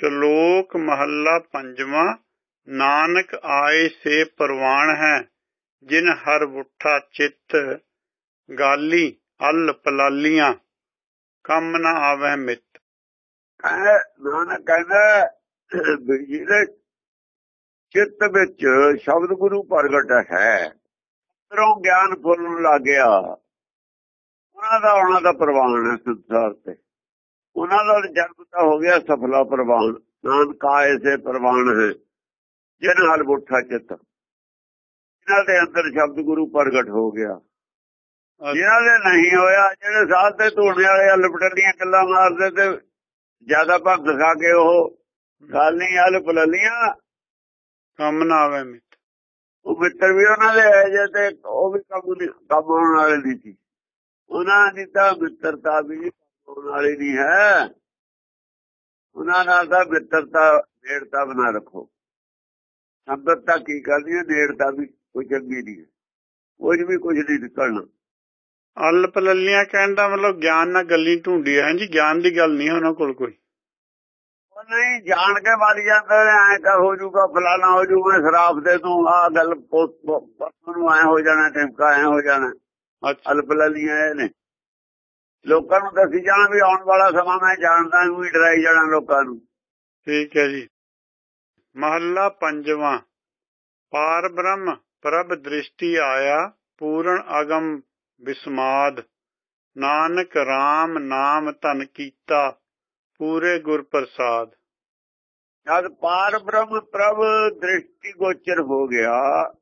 ਸ਼ਲੋਕ ਮਹੱਲਾ ਪੰਜਵਾਂ, ਨਾਨਕ ਆਏ ਸੇ ਪ੍ਰਵਾਨ ਹੈ, ਜਿਨ ਹਰ ਬੁੱਠਾ ਚਿੱਤ ਗਾਲੀ ਅਲ ਪਲਾਲੀਆਂ, ਕੰਮ ਨਾ ਆਵੈ ਮਿੱਤ। ਨਾਨਕ ਕਹਿੰਦਾ, ਵੀ ਚਿੱਤ ਵਿੱਚ ਸ਼ਬਦ ਗੁਰੂ ਪ੍ਰਗਟ ਹੈ, ਅੰਦਰੋਂ ਗਿਆਨ ਫੁੱਲਣ ਲੱਗ ਗਿਆ ਉਹਨਾਂ ਦਾ ਉਹਨਾਂ ਦਾ ਪ੍ਰਵਾਨ ਹੈ ਸੰਸਾਰ ਤੇ। ਉਹਨਾਂ ਦਾ ਜਨਮ ਤਾਂ ਹੋ ਗਿਆ ਸਫਲਾ ਪ੍ਰਵਾਨ। ਨਾਨਕ ਆਏ ਸੇ ਪ੍ਰਵਾਨ ਹੈ ਜਿਨ ਹਲ ਬੁੱਠਾ ਚਿੱਤ। ਇਹਨਾਂ ਦੇ ਅੰਦਰ ਸ਼ਬਦ ਗੁਰੂ ਪ੍ਰਗਟ ਹੋ ਗਿਆ। ਜਿਹਨਾਂ ਦੇ ਨਹੀਂ ਹੋਇਆ ਜਿਹੜੇ ਸਾਧ ਤੇ ਧੂਣੇ ਵਾਲੇ ਲਪਟਲੀਆਂ ਗੱਲਾਂ ਮਾਰਦੇ ਤੇ ਜ਼ਿਆਦਾ ਭੰਗ ਖਾ ਕੇ ਉਹ ਗੱਲ ਨਹੀਂ ਹਲ ਪਲਲੀਆਂ ਕੰਮ ਨਾ ਆਵੈ ਮਿੱਤ। ਉਹ ਮਿੱਤਰ ਵੀ ਉਹਨਾਂ ਦੇ ਹੈ ਜੇ ਤੇ ਉਹ ਵੀ ਕੰਮ ਨਹੀਂ ਕੰਮ ਆਉਣ ਵਾਲੇ ਨਹੀਂ ਸੀ। ਉਹਨਾਂ ਦੀ ਤਾਂ ਮਿੱਤਰਤਾ ਵੀ ਆਉਣ ਵਾਲੀ ਨਹੀਂ ਹੈ। ਉਹਨਾਂ ਨਾਲ ਤਾਂ ਮਿੱਤਰਤਾ ਨੇੜਤਾ ਬਣਾ ਰੱਖੋ। ਸੰਗਤਤਾ ਕੀ ਕਰਦੀ ਹੈ? ਨੇੜਤਾ ਵੀ ਕੋਈ ਚੰਗੀ ਨਹੀਂ ਹੈ। ਕੁਝ ਵੀ ਕੁਝ ਨਹੀਂ ਨਿਕਲਣਾ। ਅਲ ਪਲਲੀਆਂ ਕਹਿਣ ਦਾ ਮਤਲਬ ਗਿਆਨ ਨਾਲ ਗੱਲੀ ਢੂੰਡੀ ਹੈ। ਜੀ ਗਿਆਨ ਦੀ ਗੱਲ ਨਹੀਂ ਉਹਨਾਂ ਕੋਲ ਕੋਈ। ਉਹ ਨਹੀਂ ਜਾਣ ਕੇ ਮਾਰੀ ਜਾਂਦੇ ਨੇ ਐ ਕਾ ਹੋ ਜੂਗਾ ਫਲਾਣਾ ਹੋ ਜੂਗਾ ਸ਼ਰਾਫ ਦੇ ਤੂੰ ਆ ਗੱਲ ਪਰਸੋਂ ਨੂੰ ਐ ਹੋ ਜਾਣਾ ਟਿਮਕਾ ਐ ਹੋ ਜਾਣਾ। ਅੱਛਾ। ਅਲਪਲਲੀਆਂ ਇਹ ਨੇ। ਲੋਕਾਂ ਨੂੰ ਦੱਸੀ ਜਾਣਾ ਵੀ ਆਉਣ ਵਾਲਾ ਸਮਾਂ ਮੈਂ ਜਾਣਦਾ ਨੂੰ ਹੀ ਡਰਾਈ ਜਾਣਾ ਲੋਕਾਂ ਨੂੰ। ਠੀਕ ਹੈ ਜੀ। ਮਹੱਲਾ ਪੰਜਵਾਂ। ਪਾਰ ਬ੍ਰਹਮ ਪ੍ਰਭ ਦ੍ਰਿਸ਼ਟੀ ਆਇਆ ਪੂਰਨ ਅਗਮ ਬਿਸਮਾਦ। ਨਾਨਕ RAM ਨਾਮ ਧਨ ਕੀਤਾ ਪੂਰੇ ਗੁਰ ਪ੍ਰਸਾਦ। ਜਦ ਪਾਰ ਬ੍ਰਹਮ ਪ੍ਰਭ ਦ੍ਰਿਸ਼ਟੀ ਗੋਚਰ ਹੋ ਗਿਆ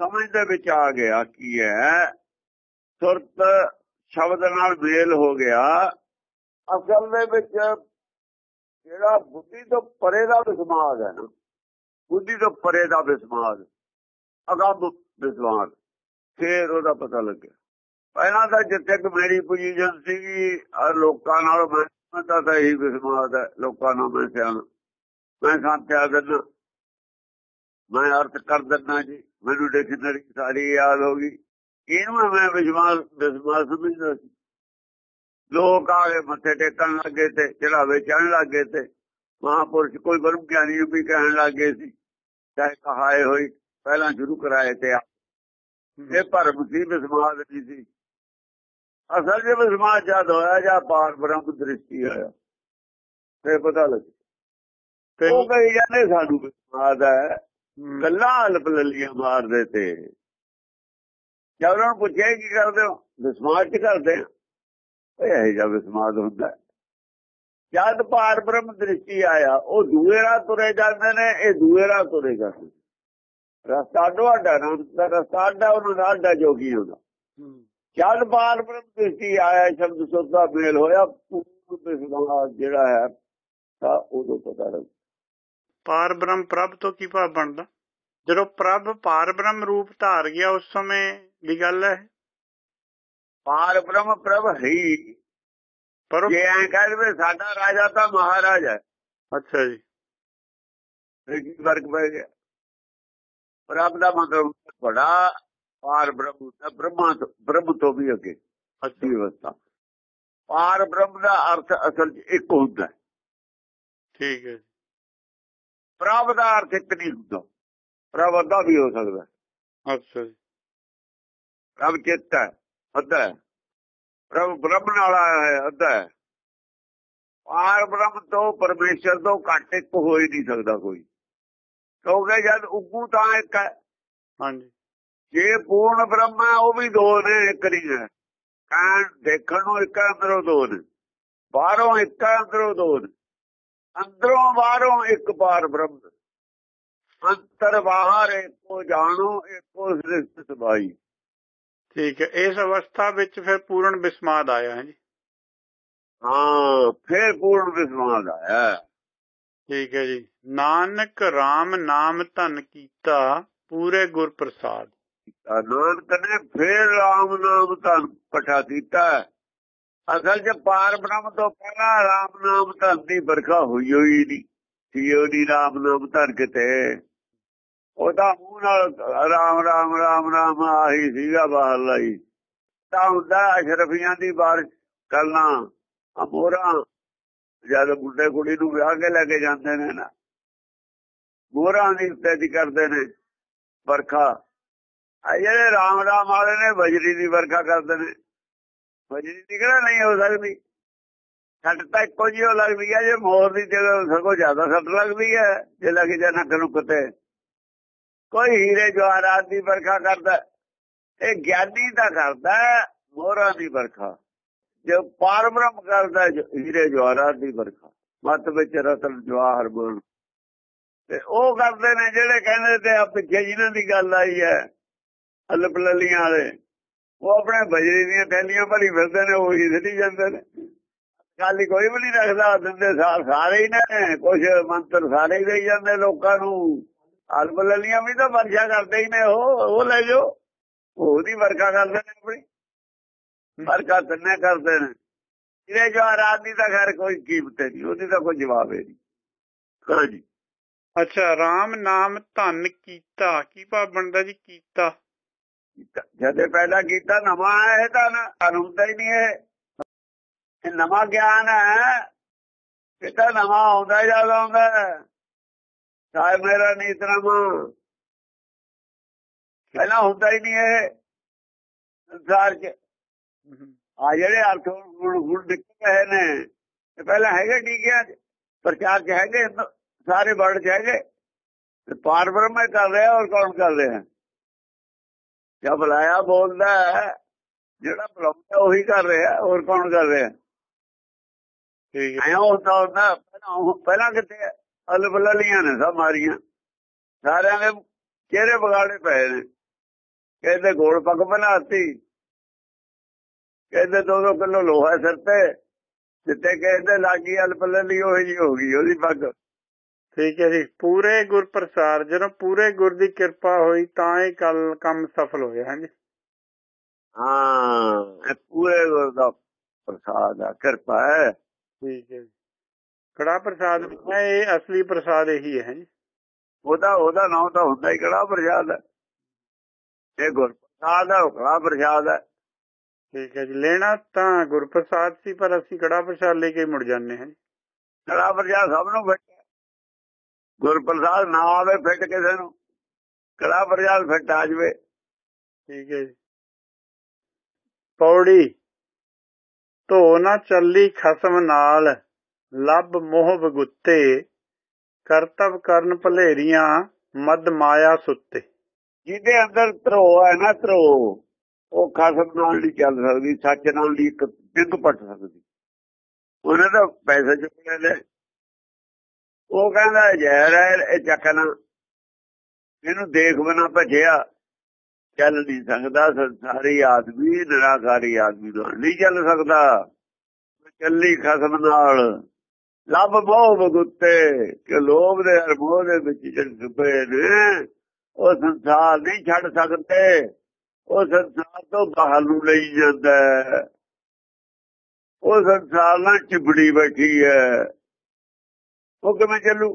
ਸਮਝ ਦੇ ਵਿੱਚ ਆ ਗਿਆ ਕੀ ਹੈ ਸੁਰਤ ਸ਼ਬਦ ਨਾਲ ਮੇਲ ਹੋ ਗਿਆ, ਅਸਲ ਦੇ ਵਿੱਚ ਜਿਹੜਾ ਬੁੱਧੀ ਤੋਂ ਪਰੇ ਦਾ ਵਿਸਮਾਦ ਹੈ ਨਾ, ਬੁੱਧੀ ਤੋਂ ਪਰੇ ਦਾ ਵਿਸਮਾਦ, ਅਗੰਭ ਵਿਸਮਾਦ, ਫੇਰ ਉਹਦਾ ਪਤਾ ਲੱਗਿਆ। ਪਹਿਲਾਂ ਤਾਂ ਜਿੱਥੇ ਕਿ ਮੇਰੀ ਪੋਜੀਸ਼ਨ ਸੀਗੀ ਲੋਕਾਂ ਨਾਲ ਮੈਂ ਤਾਂ ਇਹੀ ਵਿਸਮਾਦ ਹੈ, ਲੋਕਾਂ ਨਾਲ ਮੈਂ ਸਿਆਣ। ਮੈਂ ਸੰਥਿਆ ਦਿੰਦਾ? ਮੈਂ ਅਰਥ ਕਰ ਦਿੰਦਾ ਜੀ। ਮੈਨੂੰ ਡਿਕਸ਼ਨਰੀ ਸਾਰੀ ਯਾਦ ਹੋ ਗਈ। ਇਹਨੂੰ ਮੈਂ ਵਿਸ਼ਵਾਸ ਵਿਸ਼ਵਾਸ ਸਮਝਦਾ ਸੀ। ਲੋਕ ਆਗੇ ਮੱਥੇ ਟੇਕਣ ਲੱਗੇ ਤੇ ਚੜਾਵੇ ਚੜਨ ਲੱਗੇ ਤੇ ਮਹਾਪੁਰਸ਼ ਕੋਈ ਬਰਮ ਗਿਆਨੀ ਵੀ ਕਹਿਣ ਲੱਗੇ ਸੀ ਚਾਹੇ ਕਹਾਏ ਹੋਈ ਪਹਿਲਾਂ ਸ਼ੁਰੂ ਕਰਾਏ ਤੇ ਇਹ ਭਰਮ ਸੀ ਵਿਸਮਾਦ ਨਹੀਂ ਸੀ। ਅਸਲ ਜੇ ਵਿਸਮਾਦ ਜਦ ਹੋਇਆ ਜਾਂ ਪਾਰ ਬ੍ਰਹਮ ਦ੍ਰਿਸ਼ਟੀ ਆਇਆ ਤੇ ਪਤਾ ਲੱਗ ਉਹ ਕਹੀ ਜਾਂਦੇ ਸਾਨੂੰ ਵਿਸਮਾਦ ਹੈ। ਗੱਲਾਂ ਹਲਪ ਲੱਲੀਆਂ ਮਾਰਦੇ ਤੇ। ਜਦ ਉਹਨਾਂ ਨੂੰ ਪੁੱਛਿਆ ਕੀ ਕਰਦੇ ਹੋ? ਵਿਸਮਾਦ ਚ ਕਰਦੇ ਆ। ਇਹ ਜਿਹਾ ਵਿਸਮਾਦ ਹੁੰਦਾ ਜਦ ਪਾਰ ਬ੍ਰਹਮ ਦ੍ਰਿਸ਼ਟੀ ਆਇਆ ਉਹ ਦੂਏ ਰਾਹ ਤੁਰੇ ਜਾਂਦੇ ਨੇ ਇਹ ਦੂਏ ਰਾਹ ਤੁਰੇ ਜਾਂਦੇ ਰਸਤਾ ਡੋਡਾ ਨਾ ਰਸਤਾ ਅੱਡਾ ਉਹਨਾਂ ਦਾ ਅੱਡਾ ਜੋਗੀ ਹੁੰਦਾ ਜਦ ਪਾਰ ਬ੍ਰਹਮ ਦ੍ਰਿਸ਼ਟੀ ਆਇਆ ਸ਼ਬਦ ਸੁੱਧਾ ਮੇਲ ਹੋਇਆ ਪੂਰਾ ਜਿਹੜਾ ਹੈ ਤਾਂ ਉਦੋਂ ਪਤਾ ਲੱਗ ਪਾਰ ਬ੍ਰਹਮ ਪ੍ਰਭ ਤੋਂ ਕੀ ਭਾਵ ਬਣਦਾ? ਜਦੋਂ ਪ੍ਰਭ ਪਾਰ ਬ੍ਰਹਮ ਰੂਪ ਧਾਰ ਗਿਆ ਉਸ ਸਮੇਂ ਦੀ ਗੱਲ ਹੈ। ਪਾਰ ਬ੍ਰਹਮ ਪ੍ਰਭ ਹੈ ਪਰ ਜੇ ਐਂ ਕਹਿੰਦੇ ਸਾਡਾ ਰਾਜਾ ਤਾਂ ਮਹਾਰਾਜ ਹੈ। ਅੱਛਾ ਜੀ। ਕੀ ਫ਼ਰਕ ਪੈ ਗਿਆ? ਪ੍ਰਭ ਦਾ ਮਤਲਬ ਬੜਾ ਪਾਰ ਬ੍ਰਹਮ ਦਾ ਬ੍ਰਹਮਾ ਤੋਂ ਬ੍ਰਹਮ ਤੋਂ ਵੀ ਅੱਗੇ ਅੱਛੀ। ਅਵਸਥਾ। ਪਾਰ ਬ੍ਰਹਮ ਦਾ ਅਰਥ ਅਸਲ 'ਚ ਇੱਕ ਹੁੰਦਾ ਠੀਕ ਹੈ ਪ੍ਰਭ ਦਾ ਅਰਥ ਇੱਕ ਨਹੀਂ ਹੁੰਦਾ। ਪ੍ਰਭ ਅੱਧਾ ਵੀ ਹੋ ਸਕਦਾ ਅੱਛਾ ਜੀ। ਪ੍ਰਭ ਚਿੱਤ ਹੈ ਅੱਧਾ ਪ੍ਰਭ ਬ੍ਰਹਮ ਨਾਲ ਆਇਆ ਹੈ ਅੱਧਾ ਹੈ। ਪਾਰ ਬ੍ਰਹਮ ਤੋਂ ਪਰਮੇਸ਼ਰ ਤੋਂ ਘੱਟ ਇੱਕ ਹੋ ਹੀ ਨਹੀਂ ਸਕਦਾ ਕੋਈ। ਕਿਉਂਕਿ ਜਦ ਉਗੂ ਤਾਂ ਇੱਕ ਹੈ। ਹਾਂਜੀ। ਜੇ ਪੂਰਨ ਬ੍ਰਹਮ ਹੈ ਉਹ ਵੀ ਦੋ ਨੇ ਇੱਕ ਨਹੀਂ ਹੈ। ਕਾਂ ਦੇਖਣ ਨੂੰ ਇੱਕ ਅੰਦਰੋਂ ਦੋ ਨੇ। ਬਾਹਰੋਂ ਇੱਕ ਅੰਦਰੋਂ ਦੋ ਨੇ। ਅੰਦਰੋਂ ਬਾਹਰੋਂ ਇੱਕ ਪਾਰ ਬ੍ਰਹਮ। ਅੰਤਰ ਬਾਹਰ ਇੱਕੋ ਜਾਣੋ ਇੱਕੋ ਸ੍ਰਿਸ਼ਟ ਸਬਾਈ। ਠੀਕ ਹੈ ਇਸ ਅਵਸਥਾ ਵਿੱਚ ਫਿਰ ਪੂਰਨ ਬਿਸਮਾਦ ਆਇਆ ਹੈ ਜੀ। ਹਾਂ ਫਿਰ ਪੂਰਨ ਬਿਸਮਾਦ ਆਇਆ। ਠੀਕ ਹੈ ਜੀ। ਨਾਨਕ RAM ਨਾਮ ਧਨ ਕੀਤਾ ਪੂਰੇ ਗੁਰ ਪ੍ਰਸਾਦ। ਨਾਨਕ ਨੇ ਫਿਰ ਰਾਮ ਨਾਮ ਧਨ ਪਠਾ ਕੀਤਾ ਅਸਲ 'ਚ ਪਾਰ ਬ੍ਰਹਮ ਤੋਂ ਪਹਿਲਾਂ ਰਾਮ ਨਾਮ ਧਨ ਦੀ ਵਰਖਾ ਹੋਈ ਹੋਈ ਨਹੀਂ ਸੀਓ ਦੀ ਰਾਮ ਨਾਮ ਧਨ ਕਿਤੇ? ਉਹਦਾ ਮੂੰਹ ਨਾਲ ਰਾਮ ਰਾਮ ਰਾਮ ਰਾਮ ਆਹੀ ਸੀਗਾ ਬਾਹਰ ਲਈ। ਤਾਂ ਹੁੰਦਾ ਅਸ਼ਰਫੀਆਂ ਦੀ ਬਾਰਿਸ਼ ਕਰਨਾ ਅਮੋਰਾ, ਜਦ ਬੁੱਢੇ ਕੁੜੀ ਨੂੰ ਵਿਆਹ ਕੇ ਲੈ ਕੇ ਜਾਂਦੇ ਨੇ ਨਾ। ਮੋਹਰਾਂ ਦੀ ਉੱਤੇ ਕਰਦੇ ਨੇ ਵਰਖਾ। ਆ ਜਿਹੜੇ ਰਾਮ ਰਾਮ ਵਾਲੇ ਨੇ ਬਜਰੀ ਦੀ ਵਰਖਾ ਕਰਦੇ ਨੇ। ਬਜਰੀ ਦੀ ਕਿਹੜਾ ਨਹੀਂ ਹੋ ਸਕਦੀ? ਸੱਟ ਤਾਂ ਇੱਕੋ ਜਿਹੀ ਓ ਲੱਗਦੀ ਹੈ ਜੇ ਮੋਰ ਦੀ ਜਗ੍ਹਾ ਸਗੋਂ ਜ਼ਿਆਦਾ ਸੱਟ ਲੱਗਦੀ ਹੈ ਜੇ ਲੱਗ ਜਾ ਨੱਕ ਨੂੰ ਕਿਤੇ ਕੋਈ ਹੀਰੇ ਜਵਾਹਰਾਤ ਦੀ ਵਰਖਾ ਕਰਦਾ ਇਹ ਗਿਆਨੀ ਦਾ ਕਰਦਾ ਮੋਹਰਾਂ ਦੀ ਵਰਖਾ। ਜੋ ਪਾਰਬ੍ਰਹਮ ਕਰਦਾ ਹੀਰੇ ਜਵਾਹਰਾਤ ਦੀ ਵਰਖਾ। ਮੱਤ ਵਿੱਚ ਰਤਨ ਜਵਾਹਰ ਬੋਲ। ਤੇ ਉਹ ਕਰਦੇ ਨੇ ਜਿਹੜੇ ਕਹਿੰਦੇ ਤੇ ਆ ਪਿੱਛੇ ਜਿਨ੍ਹਾਂ ਦੀ ਗੱਲ ਆਈ ਹੈ ਅਲਪਲਲੀਆਂ ਵਾਲੇ। ਉਹ ਆਪਣੇ ਬਜਰੀ ਦੀਆਂ ਥੈਲੀਆਂ ਭਰੀ ਫਿਰਦੇ ਨੇ, ਉਹ ਹੀ ਸਿੱਟੀ ਜਾਂਦੇ ਨੇ। ਗੱਲ ਕੋਈ ਵੀ ਨਹੀਂ ਰੱਖਦਾ, ਦਿੰਦੇ ਸਾਰ ਸਾਰੇ ਹੀ ਨੇ ਕੁਝ ਮੰਤਰ ਸਾਰੇ ਹੀ ਦੇਈ ਜਾਂਦੇ ਲੋਕਾਂ ਨੂੰ। ਅਲਪਲਲੀਆਂ ਵੀ ਤਾਂ ਵਰਸ਼ਾ ਕਰਦੇ ਹੀ ਨੇ ਉਹ ਉਹ ਲੈ ਜਾਓ। ਉਹਦੀ ਵਰਖਾ ਕਰਦੇ ਨੇ ਆਪਣੀ। ਵਰਖਾ ਤੰਨੇ ਕਰਦੇ ਨੇ। ਇਹਦੇ ਜੋ ਰਾਤ ਦੀ ਤਾਂ ਖੈਰ ਕੋਈ ਕੀਮਤ ਨਹੀਂ ਉਹਦੀ ਤਾਂ ਕੋਈ ਜਵਾਬ ਹੀ ਨਹੀਂ। ਹਾਂਜੀ ਅੱਛਾ RAM ਨਾਮ ਧਨ ਕੀਤਾ। ਕੀ ਭਾਵ ਬਣਦਾ ਜੀ ਕੀਤਾ? ਜਦੇ ਪੈਦਾ ਕੀਤਾ ਨਵਾਂ ਹੈ ਤਾਂ ਹੁੰਦਾ ਹੀ ਨਹੀਂ ਇਹ। ਇਹ ਨਵਾਂ ਗਿਆਨ ਹੈ। ਇਹ ਤਾਂ ਨਵਾਂ ਆਉਂਦਾ ਜ਼ਿਆਦਾ ਆਉਂਦਾ ਸਾਹਿਬ ਮੇਰਾ ਨੀਤਨਾਮਾ ਪਹਿਲਾਂ ਹੁੰਦਾ ਹੀ ਨਹੀਂ ਇਹ। ਸੰਸਾਰ 'ਚ ਆ ਜਿਹੜੇ ਅਰਥ ਹੁਣ ਨਿਕਲ ਰਹੇ ਨੇ ਪਹਿਲਾਂ ਹੈਗੇ ਟੀਕਿਆਂ 'ਚ ਪ੍ਰਚਾਰ 'ਚ ਹੈਗੇ ਸਾਰੇ ਵਰਡ 'ਚ ਹੈਗੇ। ਤੇ ਪਾਰ ਬ੍ਰਹਮ ਹੀ ਕਰ ਰਿਹਾ ਔਰ ਕੌਣ ਕਰ ਰਿਹਾ? ਜਦ ਬੁਲਾਇਆ ਬੋਲਦਾ ਜਿਹੜਾ ਬੁਲਾਉਂਦਾ ਉਹੀ ਕਰ ਰਿਹਾ ਹੋਰ ਕੌਣ ਕਰ ਰਿਹਾ? ਠੀਕ ਐਂ ਹੁੰਦਾ ਹੁੰਦਾ ਪਹਿਲਾਂ ਕਿਤੇ ਅਲਬਲਲੀਆਂ ਨੇ ਸਭ ਮਾਰੀਆਂ। ਸਾਰਿਆਂ ਦੇ ਚਿਹਰੇ ਵਿਗਾੜੇ ਪਏ ਨੇ। ਕਹਿੰਦੇ ਗੋਲ ਪੱਗ ਬਣਾਤੀ। ਕਹਿੰਦੇ 2-2 ਕਿਲੋ ਲੋਹਾ ਸਿਰ ਤੇ ਜਿੱਤੇ ਕਹਿੰਦੇ ਲਾਗੀ ਅਲਬਲਲੀ ਉਹ ਜੀ ਹੋ ਗਈ ਉਹਦੀ ਪੱਗ। ਠੀਕ ਹੈ ਜੀ। ਪੂਰੇ ਗੁਰਪ੍ਰਸਾਦ ਜਦੋਂ ਪੂਰੇ ਗੁਰ ਦੀ ਕਿਰਪਾ ਹੋਈ ਤਾਂ ਇਹ ਕੱਲ ਕੰਮ ਸਫਲ ਹੋਇਆ ਹਾਂਜੀ। ਹਾਂ ਇਹ ਪੂਰੇ ਗੁਰ ਦਾ ਪ੍ਰਸਾਦ ਆ ਕਿਰਪਾ ਹੈ। ਠੀਕ ਹੈ ਕੜਾ ਪ੍ਰਸਾਦ ਹੈ ਇਹ ਅਸਲੀ ਪ੍ਰਸਾਦ ਇਹੀ ਹੈ ਉਹਦਾ ਉਹਦਾ ਨਾਮ ਤਾਂ ਹੁੰਦਾ ਹੀ ਕੜਾ ਪ੍ਰਸਾਦ ਹੈ। ਇਹ ਗੁਰ ਪ੍ਰਸਾਦ ਹੈ ਕੜਾ ਪ੍ਰਸਾਦ ਹੈ। ਠੀਕ ਹੈ ਜੀ ਲੈਣਾ ਤਾਂ ਗੁਰਪ੍ਰਸਾਦ ਸੀ ਪਰ ਅਸੀਂ ਕੜਾ ਪ੍ਰਸਾਦ ਲੈ ਕੇ ਮੁੜ ਜਾਂਦੇ ਹਾਂ ਕੜਾ ਪ੍ਰਸਾਦ ਸਭ ਨੂੰ ਫਿੱਟ ਗੁਰਪ੍ਰਸਾਦ ਨਾ ਆਵੇ ਫਿੱਟ ਕਿਸੇ ਨੂੰ। ਕੜਾ ਪ੍ਰਸਾਦ ਫਿੱਟ ਆ ਜਵੇ। ਠੀਕ ਹੈ ਜੀ। ਪੌੜੀ ਧੋ ਨਾ ਚੱਲੀ ਖਸਮ ਨਾਲ। ਲੱਭ ਮੋਹ ਬਗੁੱਤੇ ਕਰਤਵ ਕਰਨ ਭਲੇਰੀਆਂ ਮਦ ਮਾਇਆ ਸੁੱਤੇ। ਜਿਹਦੇ ਅੰਦਰ ਧਰੋ ਹੈ ਨਾ ਧਰੋ ਉਹ ਖਸਮ ਨਾਲ ਨਹੀਂ ਚੱਲ ਸਕਦੀ, ਸੱਚ ਨਾਲ ਨਹੀਂ ਇੱਕ ਡਿੱਗ ਪਟ ਸਕਦੀ। ਉਹਨੇ ਤਾਂ ਪੈਸੇ ਚੁੱਕਣੇ ਨੇ ਉਹ ਕਹਿੰਦਾ, ਜ਼ਹਿਰ ਹੈ, ਇਹ ਚੱਕਣਾ ਇਹਨੂੰ ਦੇਖ ਬਿਨਾ ਭਜਿਆ, ਚੱਲ ਨਹੀਂ ਸਕਦਾ, ਸੰਸਾਰੀ ਆਦਮੀ, ਨਿਰਾਕਾਰੀ ਆਦਮੀ ਨਾਲ ਨਹੀਂ ਚੱਲ ਸਕਦਾ। ਚੱਲੀ ਖਸਮ ਨਾਲ। ਲੱਭ ਮੋਹ ਬਗੁੱਤੇ ਕਿ ਲੋਭ ਦੇ ਅਰਮੋਹ ਦੇ ਵਿੱਚ ਜਿਹੜੇ ਪਏ ਨੇ ਉਹ ਸੰਸਾਰ ਨਹੀਂ ਛੱਡ ਸਕਦੇ। ਉਹ ਸੰਸਾਰ ਤੋਂ ਬਾਹਰ ਨੂੰ ਲਈ ਜਾਂਦਾ ਉਹ ਸੰਸਾਰ ਨਾਲ ਚਿਬੜੀ ਬੈਠੀ ਹੈ। ਉਹ ਕਿਵੇਂ ਚੱਲੂ?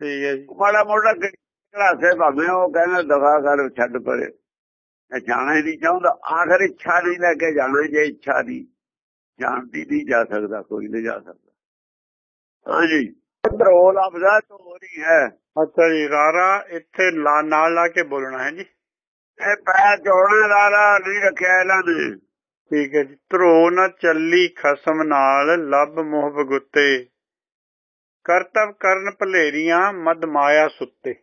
ਠੀਕ ਹੈ ਜੀ। ਮਾੜਾ ਮੋਟਾ ਘਰਾਸੇ ਭਾਵੇਂ ਉਹ ਕਹਿੰਦਾ ਦਫਾ ਕਰ ਛੱਡ ਪਰੇ। ਇਹ ਜਾਣਾ ਹੀ ਨਹੀਂ ਚਾਹੁੰਦਾ। ਆਖਰ ਇੱਛਾ ਨਹੀਂ ਲੈ ਕੇ ਜਾਣਾ ਜੇ ਇੱਛਾ ਦੀ। ਜਾਣਦੀ ਨਹੀਂ ਜਾ ਸਕਦਾ, ਕੋਈ ਨਹੀਂ ਜਾ ਸਕਦਾ। ਹਾਂਜੀ। ਧਰੋ ਲਫ਼ਜ਼ਾ ਤੋਰੀ ਹੈ। ਅੱਛਾ ਜੀ, ਰਾਰਾ, ਇੱਥੇ ਲਾ, ਨਾਲ ਲਾ ਕੇ ਬੋਲਣਾ ਹੈ ਜੀ। ਇਹ ਪੈਰ ਜੋੜਨ ਵਾਲਾ ਨਹੀਂ ਰੱਖਿਆ ਇਹਨਾਂ ਨੇ। ਠੀਕ ਹੈ ਜੀ। ਧਰੋ ਨਾ ਚੱਲੀ ਖਸਮ ਨਾਲ, ਲੱਭ ਮੋਹ ਬਗੁੱਤੇ। ਕਰਤਵ ਕਰਨ ਭਲੇਰੀਆਂ ਮਦ ਮਾਇਆ ਸੁੱਤੇ।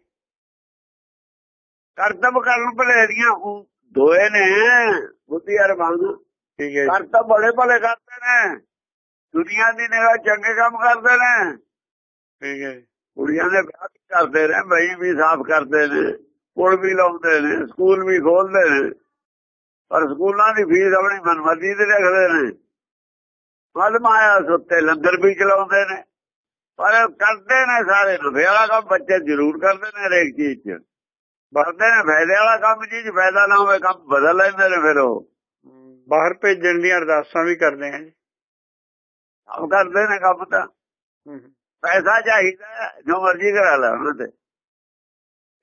ਕਰਤਬ ਕਰਨ ਭਲੇਰੀਆਂ ਦੋਏ ਨੇ, ਬੁੱਧੀ ਅਰ ਮੰਗ ਠੀਕ ਹੈ ਜੀ। ਕਰਤਬ ਬੜੇ ਭਲੇ ਕਰਦੇ ਨੇ। ਦੁਨੀਆ ਦੀ ਨਿਗਾਹ ਚੰਗੇ ਕੰਮ ਕਰਦੇ ਨੇ। ਠੀਕ ਹੈ ਜੀ। ਕੁੜੀਆਂ ਦੇ ਵਿਆਹ ਵੀ ਕਰਦੇ ਨੇ ਬਈ ਵੀ ਸਾਫ਼ ਕਰਦੇ ਨੇ ਪੁਲ ਵੀ ਲਾਉਂਦੇ ਨੇ ਸਕੂਲ ਵੀ ਖੋਲਦੇ ਨੇ। ਪਰ ਸਕੂਲਾਂ ਦੀ ਫੀਸ ਆਪਣੀ ਮਨਮਰਜ਼ੀ ਤੇ ਰੱਖਦੇ ਨੇ। ਮਦ ਮਾਇਆ ਸੁੱਤੇ ਲੰਗਰ ਵੀ ਚਲਾਉਂਦੇ ਨੇ। ਪਰ ਕਰਦੇ ਨੇ ਸਾਰੇ ਨਫੇ ਵਾਲਾ ਕੰਮ ਬੱਚੇ ਜ਼ਰੂਰ ਕਰਦੇ ਨੇ ਹਰੇਕ ਚੀਜ਼ 'ਚ। ਵਰਦੇ ਨੇ ਫਾਇਦੇ ਵਾਲਾ ਕੰਮ ਚੀਜ਼ ਫਾਇਦਾ ਨਾ ਹੋਵੇ ਕੰਮ ਬਦਲ ਲੈਂਦੇ ਨੇ ਫਿਰ ਉਹ। ਬਾਹਰ ਭੇਜਣ ਦੀਆਂ ਅਰਦਾਸਾਂ ਵੀ ਕਰਦੇ ਹਾਂ ਜੀ। ਸਭ ਕਰਦੇ ਨੇ ਕੰਮ ਤਾਂ। ਪੈਸਾ ਚਾਹੀਦਾ ਜੋ ਮਰਜ਼ੀ ਕਰਾ ਲੈ ਉਹਨਾਂ ਤੇ।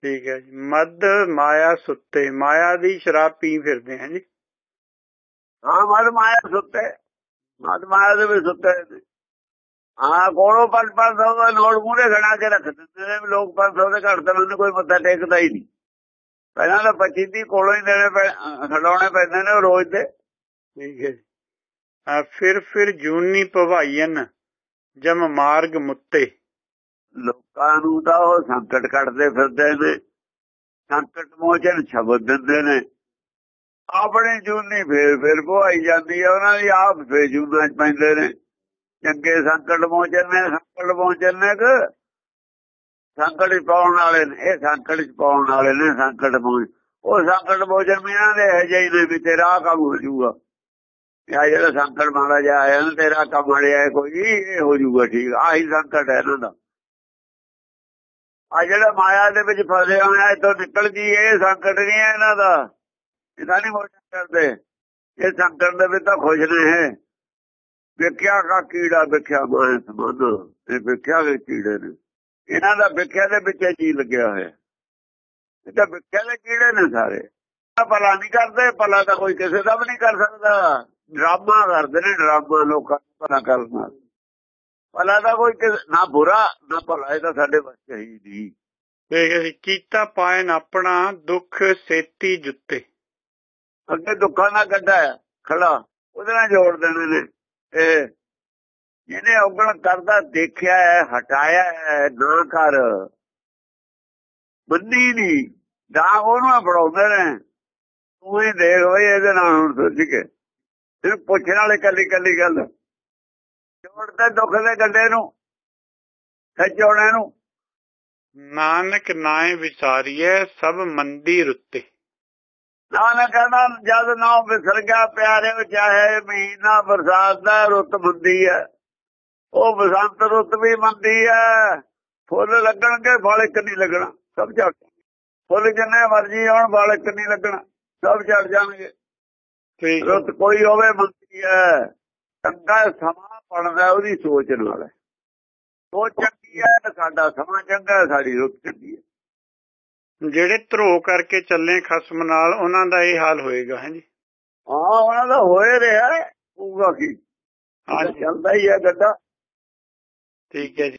ਠੀਕ ਹੈ ਜੀ। ਮਦ ਮਾਇਆ ਸੁੱਤੇ ਮਾਇਆ ਦੀ ਸ਼ਰਾਬ ਪੀ ਫਿਰਦੇ ਹਾਂ ਜੀ। ਹਾਂ ਮਦ ਮਾਇਆ ਸੁੱਤੇ। ਮਦ ਮਾਇਆ ਦੇ ਵਿੱਚ ਸੁੱਤੇ ਹਾਂ ਕੋਲੋਂ 5-500 ਦਾ ਨੋਟ ਮੂਹਰੇ ਖੜਾ ਕੇ ਰੱਖ ਦਿੰਦੇ ਨੇ ਲੋਕ 500 ਦੇ ਘੱਟ ਤਾਂ ਮੈਨੂੰ ਕੋਈ ਮੱਥਾ ਟੇਕਦਾ ਹੀ ਨਹੀਂ। ਪਹਿਲਾਂ ਤਾਂ 25 ਦੀ ਕੋਲੋਂ ਹੀ ਦੇਣੇ ਖੜਾਉਣੇ ਪੈਂਦੇ ਨੇ ਰੋਜ਼ ਦੇ। ਠੀਕ ਹੈ ਜੀ ਆ ਫਿਰ ਫਿਰ ਜੂਨੀ ਭਵਾਈਨ ਜਮ ਮਾਰਗ ਮੁੱਤੇ ਲੋਕਾਂ ਨੂੰ ਤਾਂ ਉਹ ਸੰਕਟ ਕੱਢਦੇ ਫਿਰਦੇ ਨੇ ਸੰਕਟ ਮੋਚਨ ਸ਼ਬਦ ਦਿੰਦੇ ਨੇ ਆਪਣੇ ਜੂਨੀ ਫੇਰ ਫੇਰ ਭਵਾਈ ਜਾਂਦੀ ਹੈ ਉਹਨਾਂ ਦੀ ਆਪ ਫੇਰ ਜੂਨਾਂ ਚ ਪੈਂਦੇ ਨੇ ਚੰਗੇ ਸੰਕਟ ਮੋਚਨ ਨੇ ਸੰਕਟ ਮੋਚਨ ਨੇ ਕਿ ਸੰਕਟ ਚ ਪਾਉਣ ਵਾਲੇ ਨੇ ਇਹ ਸੰਕਟ ਚ ਪਾਉਣ ਵਾਲੇ ਨੇ ਸੰਕਟ ਮੋਚ ਉਹ ਸੰਕਟ ਮੋਚਨ ਮੀਆਂ ਦੇ ਹੈ ਜਿਹੀ ਦੇ ਵੀ ਤੇਰਾ ਆਹ ਕੰਮ ਹੋ ਜਾਊਗਾ ਇਹ ਜਿਹੜਾ ਸੰਕਟ ਮਾੜਾ ਜਿਹਾ ਆਇਆ ਨਾ, ਤੇਰਾ ਕੰਮ ਅੜਿਆ ਕੋਈ, ਇਹ ਹੋ ਜਾਊਗਾ ਠੀਕ, ਆਹੀ ਸੰਕਟ ਹੈ ਇਹਨਾਂ ਦਾ। ਆ ਜਿਹੜਾ ਮਾਇਆ ਦੇ ਵਿੱਚ ਫਸੇ ਹੋਇਆ ਇਤੋਂ ਨਿਕਲ ਜੀ ਇਹ ਸੰਕਟ ਨਹੀਂ ਹੈ ਇਹਨਾਂ ਦਾ। ਇਹਦਾ ਨਹੀਂ ਮੋਚਨ ਕਰਦੇ। ਇਹ ਸੰਕਟ ਦੇ ਵਿੱਚ ਤਾਂ ਖੁਸ਼ ਨੇ ਵਿਖਿਆ ਦਾ ਕੀੜਾ, ਵਿਖਿਆ ਮਾਇਆ ਸਮਾਨ ਇਹ ਵਿਖਿਆ ਦੇ ਕੀੜੇ ਨੇ। ਇਹਨਾਂ ਦਾ ਵਿਖਿਆ ਦੇ ਵਿੱਚ ਜੀ ਲੱਗਿਆ ਹੋਇਆ। ਇਹ ਤਾਂ ਵਿਖਿਆ ਦੇ ਕੀੜੇ ਨੇ ਸਾਰੇ। ਭਲਾ ਨਹੀਂ ਕਰਦੇ, ਭਲਾ ਤਾਂ ਕੋਈ ਕਿਸੇ ਦਾ ਵੀ ਨਹੀਂ ਕਰ ਸਕਦਾ। ਡਰਾਮਾ ਕਰਦੇ ਨੇ ਡਰਾਮਾ ਲੋਕਾਂ ਨੂੰ ਭਲਾ ਕਰਨ ਭਲਾ ਤਾਂ ਕੋਈ ਨਾ ਬੁਰਾ ਨਾ ਭਲਾ ਇਹ ਤਾਂ ਸਾਡੇ ਵਾਸਤੇ ਹੀ ਨਹੀਂ। ਜੀ ਕੀਤਾ ਪਾਇਨ ਆਪਣਾ ਦੁੱਖ ਸੇਤੀ ਜੁੱਤੇ। ਅੱਗੇ ਦੁੱਖਾਂ ਦਾ ਗੱਡਾ ਖੜਾ ਉਹਦੇ ਨਾਲ ਜੋੜ ਦੇਣੇ ਨੇ। ਇਹ ਜਿਹਨੇ ਔਗਣ ਕਰਦਾ ਦੇਖਿਆ ਹੈ ਹਟਾਇਆ ਹੈ ਨਾ ਕਰ। ਬੰਦੀ ਨਹੀਂ ਦਾ ਉਹਨੂੰ ਫੜਾਉਂਦੇ ਨੇ। ਤੂੰ ਹੀ ਦੇਖ ਬਈ ਇਹਦੇ ਨਾਲ ਹੁਣ ਸੋਚ ਕੇ ਫਿਰ ਪੁੱਛਣ ਵਾਲੇ ਕੱਲੀ ਕੱਲੀ ਗੱਲ। ਜੋੜਦੇ ਦੁੱਖ ਦੇ ਗੱਡੇ ਨੂੰ ਖਿਚੋਣੇ ਨੂੰ। ਨਾਨਕ ਨਾਏ ਵਿਚਾਰੀਏ ਸਭ ਮੰਦੀ ਰੁੱਤੇ। ਨਾਨਕ ਕਹਿੰਦਾ ਜਦ ਨਾ ਵਿਸਰ ਗਿਆ ਪਿਆਰੇ ਚਾਹੇ ਮਹੀਨਾ ਬਰਸਾਤ ਦਾ ਰੁੱਤ ਮੰਦੀ ਹੈ ਉਹ ਬਸੰਤ ਰੁੱਤ ਵੀ ਮੰਦੀ ਹੈ ਫੁੱਲ ਲੱਗਣਗੇ ਫਲ ਇੱਕ ਨਹੀਂ ਲੱਗਣਾ। ਸਭ ਝੜ ਫੁੱਲ ਜਿੰਨੇ ਮਰਜ਼ੀ ਆਉਣ ਫਲ ਇੱਕ ਨਹੀਂ ਲੱਗਣਾ। ਸਭ ਝੜ ਜਾਣਗੇ। ਠੀਕ ਰੁੱਤ ਕੋਈ ਹੋਵੇ ਮੰਦੀ ਹੈ ਚੰਗਾ ਸਮਾਂ ਪੜਦਾ ਉਹਦੀ ਸੋਚ ਨਾਲ। ਹੈ ਸੋਚ ਚੰਗੀ ਹੈ ਸਾਡਾ ਸਮਾਂ ਚੰਗਾ ਹੈ ਸਾਡੀ ਰੁੱਤ ਚੰਗੀ ਹੈ। ਜਿਹੜੇ ਧਰੋ ਕਰਕੇ ਚੱਲੇ ਖਸਮ ਨਾਲ ਉਹਨਾਂ ਦਾ ਇਹ ਹਾਲ ਹੋਏਗਾ ਹਾਂਜੀ ਹਾਂ ਉਹਨਾਂ ਦਾ ਹੋਏ ਰਿਹਾ ਹੋਊਗਾ ਕੀ? ਹਾਂਜੀ। ਚੱਲਦਾ ਹੀ ਹੈ ਗੱਡਾ। ਠੀਕ ਹੈ ਜੀ।